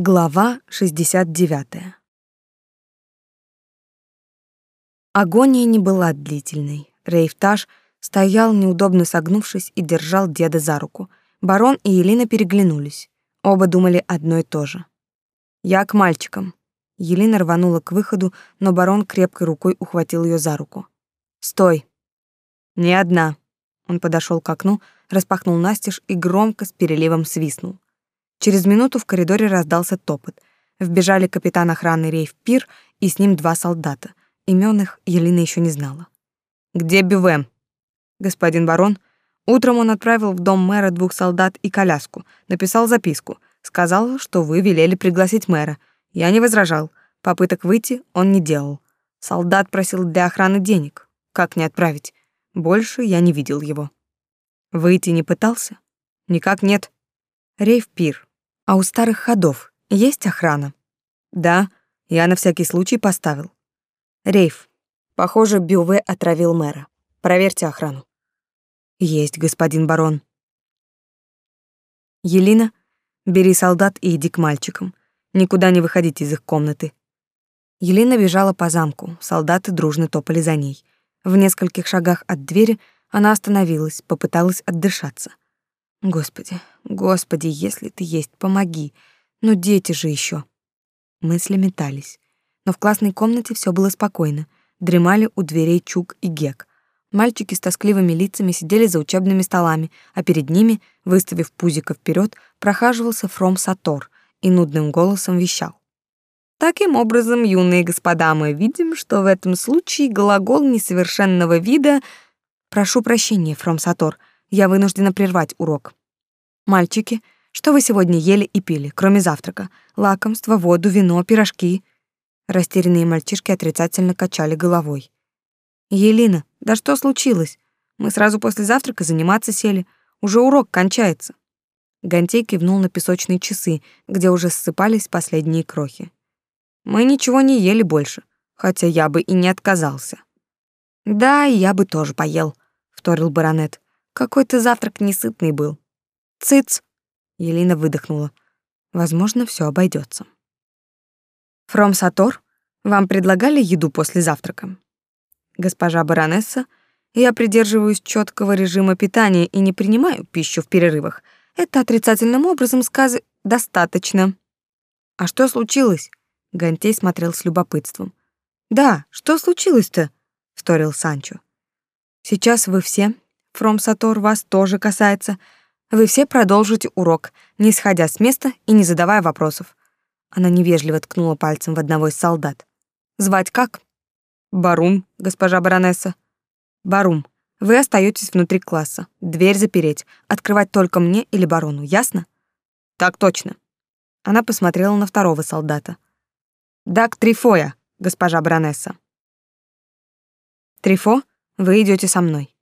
Глава 69. Агония не была длительной. Рейфтаж стоял, неудобно согнувшись, и держал деда за руку. Барон и Елена переглянулись. Оба думали одно и то же. «Я к мальчикам». Елена рванула к выходу, но барон крепкой рукой ухватил ее за руку. «Стой!» «Не одна». Он подошел к окну, распахнул настежь и громко с переливом свистнул. Через минуту в коридоре раздался топот. Вбежали капитан охраны Рейф Пир и с ним два солдата. Имен их Елена еще не знала. «Где Бювем?» «Господин барон, утром он отправил в дом мэра двух солдат и коляску, написал записку, сказал, что вы велели пригласить мэра. Я не возражал. Попыток выйти он не делал. Солдат просил для охраны денег. Как не отправить? Больше я не видел его». «Выйти не пытался?» «Никак нет». Рейф Пир, а у старых ходов есть охрана? Да, я на всякий случай поставил. Рейф, похоже, Бюве отравил мэра. Проверьте охрану. Есть, господин барон. Елена, бери солдат и иди к мальчикам. Никуда не выходите из их комнаты. Елена бежала по замку, солдаты дружно топали за ней. В нескольких шагах от двери она остановилась, попыталась отдышаться. Господи, господи, если ты есть, помоги. Но дети же еще. Мысли метались. Но в классной комнате все было спокойно. Дремали у дверей Чук и Гек. Мальчики с тоскливыми лицами сидели за учебными столами, а перед ними, выставив пузико вперед, прохаживался Фром Сатор и нудным голосом вещал. Таким образом, юные господа, мы видим, что в этом случае глагол несовершенного вида «Прошу прощения, Фром Сатор», я вынуждена прервать урок. Мальчики, что вы сегодня ели и пили, кроме завтрака? Лакомства, воду, вино, пирожки? Растерянные мальчишки отрицательно качали головой. Елена, да что случилось? Мы сразу после завтрака заниматься сели. Уже урок кончается. Гантей кивнул на песочные часы, где уже ссыпались последние крохи. Мы ничего не ели больше, хотя я бы и не отказался. Да, я бы тоже поел, вторил баронет. Какой-то завтрак несытный был. Цыц! Елена выдохнула. Возможно, все обойдется. Фром Сатор, вам предлагали еду после завтрака? Госпожа баронесса, я придерживаюсь четкого режима питания и не принимаю пищу в перерывах. Это отрицательным образом сказы достаточно. А что случилось? Гантей смотрел с любопытством. Да, что случилось-то? вторил Санчо. Сейчас вы все Фром Сатор вас тоже касается. Вы все продолжите урок, не сходя с места и не задавая вопросов. Она невежливо ткнула пальцем в одного из солдат. Звать как? Барум, госпожа баронесса. Барум, вы остаетесь внутри класса. Дверь запереть. Открывать только мне или барону, ясно? Так точно. Она посмотрела на второго солдата. Дак Трифоя, госпожа баронесса. Трифо, вы идете со мной.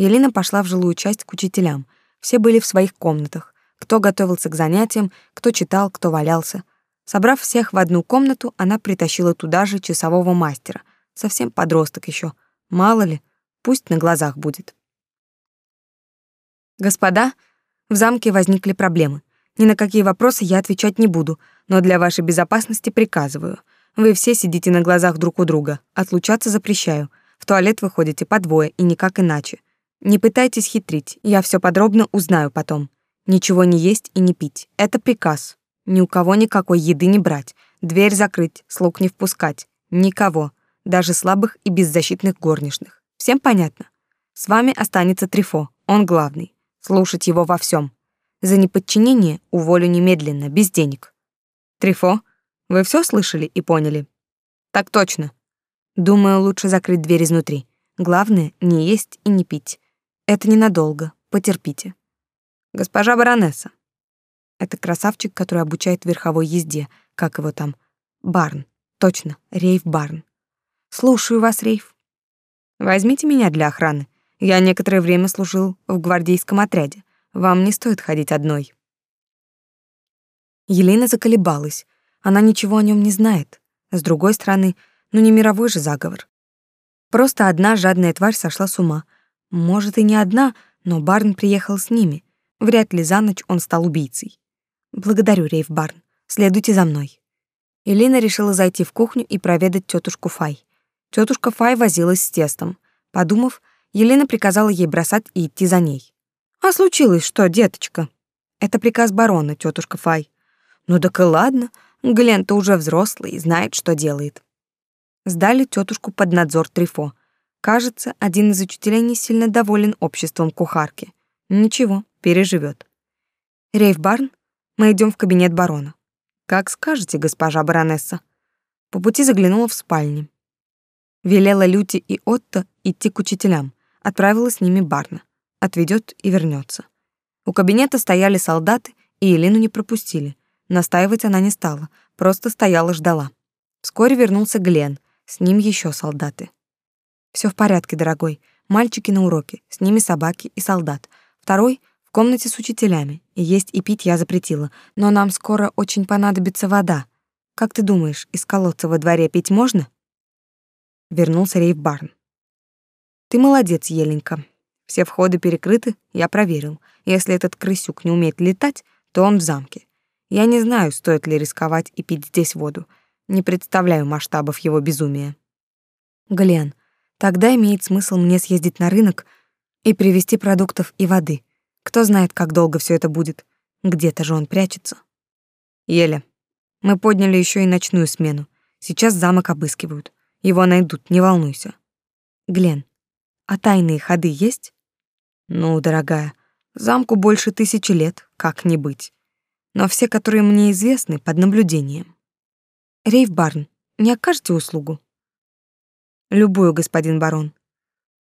Елена пошла в жилую часть к учителям. Все были в своих комнатах. Кто готовился к занятиям, кто читал, кто валялся. Собрав всех в одну комнату, она притащила туда же часового мастера. Совсем подросток еще. Мало ли, пусть на глазах будет. Господа, в замке возникли проблемы. Ни на какие вопросы я отвечать не буду, но для вашей безопасности приказываю. Вы все сидите на глазах друг у друга. Отлучаться запрещаю. В туалет вы ходите по двое и никак иначе. Не пытайтесь хитрить, я все подробно узнаю потом. Ничего не есть и не пить. Это приказ. Ни у кого никакой еды не брать. Дверь закрыть, слуг не впускать. Никого. Даже слабых и беззащитных горничных. Всем понятно? С вами останется Трифо, он главный. Слушать его во всем. За неподчинение уволю немедленно, без денег. Трифо, вы все слышали и поняли? Так точно. Думаю, лучше закрыть дверь изнутри. Главное — не есть и не пить. Это ненадолго. Потерпите. Госпожа баронесса. Это красавчик, который обучает верховой езде. Как его там? Барн. Точно, Рейв Барн. Слушаю вас, Рейв. Возьмите меня для охраны. Я некоторое время служил в гвардейском отряде. Вам не стоит ходить одной. Елена заколебалась. Она ничего о нем не знает. С другой стороны, ну не мировой же заговор. Просто одна жадная тварь сошла с ума — может, и не одна, но Барн приехал с ними. Вряд ли за ночь он стал убийцей. Благодарю, Рейв Барн. Следуйте за мной. Елена решила зайти в кухню и проведать тетушку Фай. Тетушка Фай возилась с тестом. Подумав, Елена приказала ей бросать и идти за ней. «А случилось что, деточка?» «Это приказ барона, тетушка Фай». «Ну так и ладно, Глен-то уже взрослый и знает, что делает». Сдали тетушку под надзор Трифо. Кажется, один из учителей не сильно доволен обществом кухарки. Ничего, переживет. Рейв Барн, мы идем в кабинет барона. Как скажете, госпожа баронесса. По пути заглянула в спальню. Велела Люти и Отто идти к учителям. Отправила с ними Барна. Отведет и вернется. У кабинета стояли солдаты, и Елену не пропустили. Настаивать она не стала, просто стояла ждала. Вскоре вернулся Глен, с ним еще солдаты. Все в порядке, дорогой. Мальчики на уроке, с ними собаки и солдат. Второй в комнате с учителями. И есть и пить я запретила, но нам скоро очень понадобится вода. Как ты думаешь, из колодца во дворе пить можно? Вернулся Рейв Барн. Ты молодец, Еленька. Все входы перекрыты, я проверил. Если этот крысюк не умеет летать, то он в замке. Я не знаю, стоит ли рисковать и пить здесь воду. Не представляю масштабов его безумия. Глен, тогда имеет смысл мне съездить на рынок и привезти продуктов и воды. Кто знает, как долго все это будет. Где-то же он прячется. Еля, мы подняли еще и ночную смену. Сейчас замок обыскивают. Его найдут, не волнуйся. Глен, а тайные ходы есть? Ну, дорогая, замку больше тысячи лет, как не быть. Но все, которые мне известны, под наблюдением. Рейв Барн, не окажете услугу? Любую, господин барон.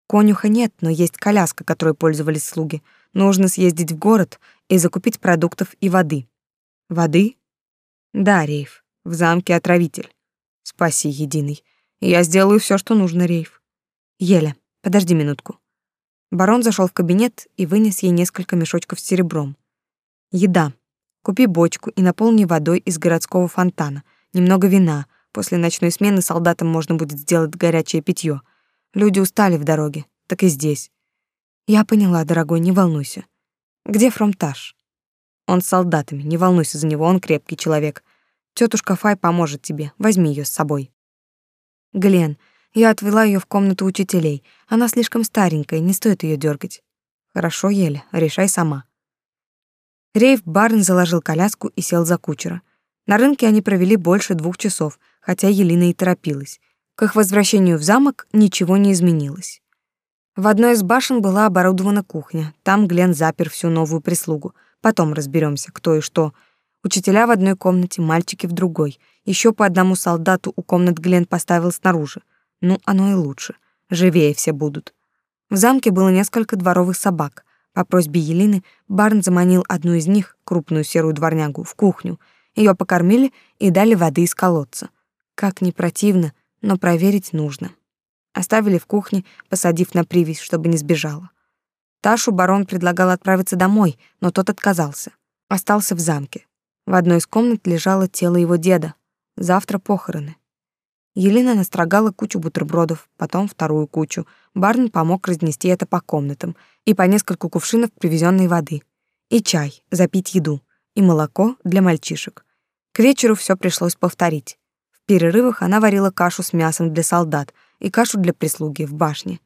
Конюха нет, но есть коляска, которой пользовались слуги. Нужно съездить в город и закупить продуктов и воды. Воды? Да, Рейв, в замке отравитель. Спаси, единый. Я сделаю все, что нужно, Рейв. Еля, подожди минутку. Барон зашел в кабинет и вынес ей несколько мешочков с серебром. Еда. Купи бочку и наполни водой из городского фонтана. Немного вина. После ночной смены солдатам можно будет сделать горячее питье. Люди устали в дороге, так и здесь. Я поняла, дорогой, не волнуйся. Где Фромтаж? Он с солдатами, не волнуйся за него, он крепкий человек. Тетушка Фай поможет тебе, возьми ее с собой. Глен, я отвела ее в комнату учителей. Она слишком старенькая, не стоит ее дергать. Хорошо, Еля, решай сама. Рейв Барн заложил коляску и сел за кучера. На рынке они провели больше двух часов, хотя Елена и торопилась. К их возвращению в замок ничего не изменилось. В одной из башен была оборудована кухня. Там Глен запер всю новую прислугу. Потом разберемся, кто и что. Учителя в одной комнате, мальчики в другой. Еще по одному солдату у комнат Глен поставил снаружи. Ну, оно и лучше. Живее все будут. В замке было несколько дворовых собак. По просьбе Елины Барн заманил одну из них, крупную серую дворнягу, в кухню. Ее покормили и дали воды из колодца. Как не противно, но проверить нужно. Оставили в кухне, посадив на привязь, чтобы не сбежала. Ташу барон предлагал отправиться домой, но тот отказался. Остался в замке. В одной из комнат лежало тело его деда. Завтра похороны. Елена настрогала кучу бутербродов, потом вторую кучу. Барн помог разнести это по комнатам и по нескольку кувшинов привезенной воды. И чай, запить еду, и молоко для мальчишек. К вечеру все пришлось повторить. Перерывах она варила кашу с мясом для солдат и кашу для прислуги в башне.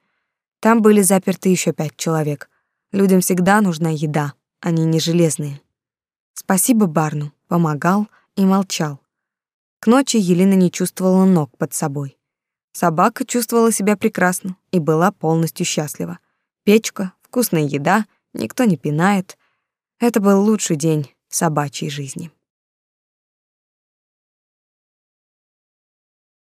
Там были заперты еще пять человек. Людям всегда нужна еда, они не железные. Спасибо Барну, помогал и молчал. К ночи Елена не чувствовала ног под собой. Собака чувствовала себя прекрасно и была полностью счастлива. Печка, вкусная еда, никто не пинает. Это был лучший день в собачьей жизни.